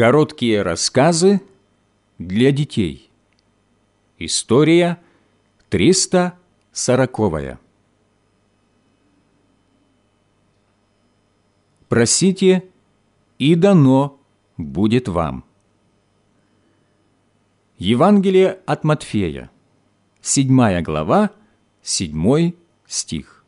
Короткие рассказы для детей. История 340. Просите, и дано будет вам. Евангелие от Матфея, 7 глава, 7 стих.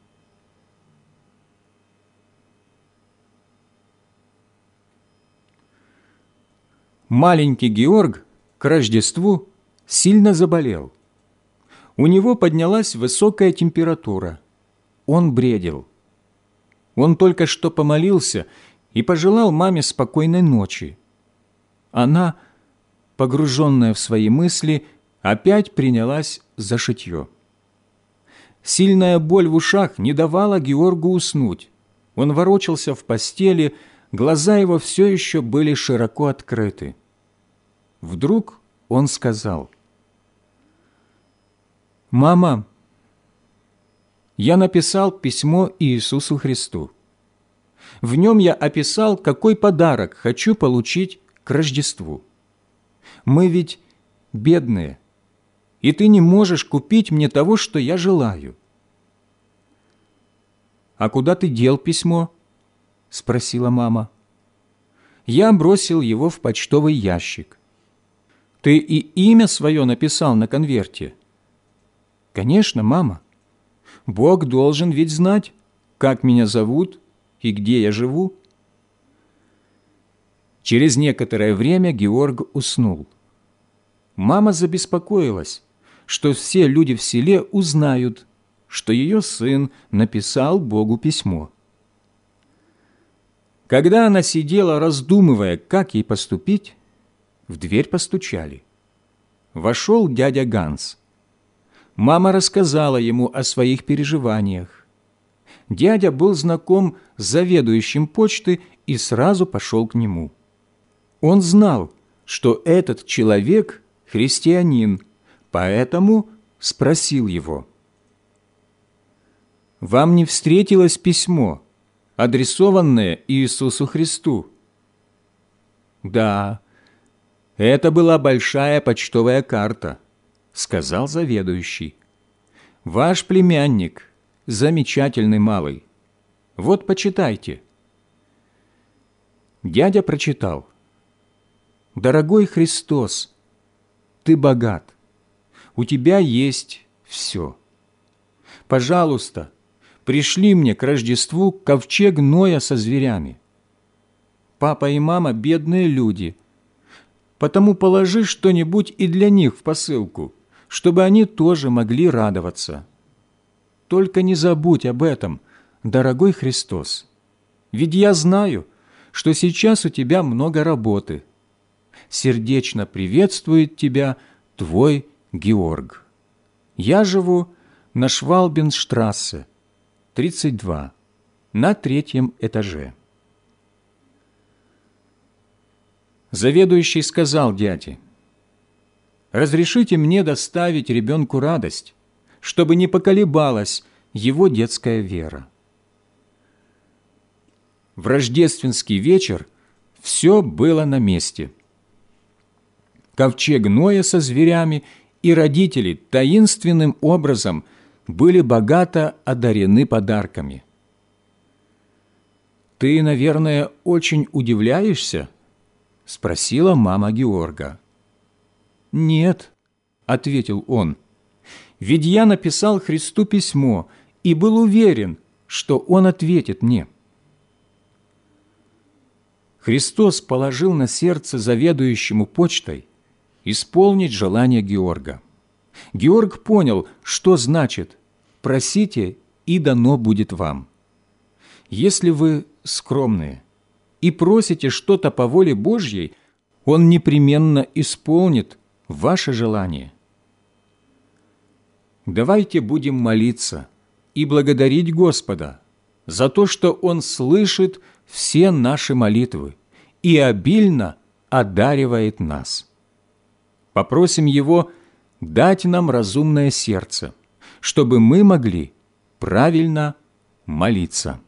Маленький Георг к Рождеству сильно заболел. У него поднялась высокая температура. Он бредил. Он только что помолился и пожелал маме спокойной ночи. Она, погруженная в свои мысли, опять принялась за шитье. Сильная боль в ушах не давала Георгу уснуть. Он ворочался в постели, глаза его все еще были широко открыты. Вдруг он сказал, «Мама, я написал письмо Иисусу Христу. В нем я описал, какой подарок хочу получить к Рождеству. Мы ведь бедные, и ты не можешь купить мне того, что я желаю». «А куда ты дел письмо?» – спросила мама. Я бросил его в почтовый ящик. Ты и имя свое написал на конверте? Конечно, мама. Бог должен ведь знать, как меня зовут и где я живу. Через некоторое время Георг уснул. Мама забеспокоилась, что все люди в селе узнают, что ее сын написал Богу письмо. Когда она сидела, раздумывая, как ей поступить, в дверь постучали. Вошел дядя Ганс. Мама рассказала ему о своих переживаниях. Дядя был знаком с заведующим почты и сразу пошел к нему. Он знал, что этот человек – христианин, поэтому спросил его. «Вам не встретилось письмо, адресованное Иисусу Христу?» «Да, «Это была большая почтовая карта», — сказал заведующий. «Ваш племянник, замечательный малый. Вот почитайте». Дядя прочитал. «Дорогой Христос, ты богат. У тебя есть все. Пожалуйста, пришли мне к Рождеству ковчег Ноя со зверями. Папа и мама – бедные люди – потому положи что-нибудь и для них в посылку, чтобы они тоже могли радоваться. Только не забудь об этом, дорогой Христос, ведь я знаю, что сейчас у тебя много работы. Сердечно приветствует тебя твой Георг. Я живу на Швалбенштрассе, 32, на третьем этаже. Заведующий сказал дяде, «Разрешите мне доставить ребенку радость, чтобы не поколебалась его детская вера». В рождественский вечер все было на месте. Ковчег Ноя со зверями и родители таинственным образом были богато одарены подарками. «Ты, наверное, очень удивляешься?» – спросила мама Георга. «Нет», – ответил он, – «ведь я написал Христу письмо и был уверен, что Он ответит мне». Христос положил на сердце заведующему почтой исполнить желание Георга. Георг понял, что значит «просите, и дано будет вам». Если вы скромные – и просите что-то по воле Божьей, Он непременно исполнит ваше желание. Давайте будем молиться и благодарить Господа за то, что Он слышит все наши молитвы и обильно одаривает нас. Попросим Его дать нам разумное сердце, чтобы мы могли правильно молиться.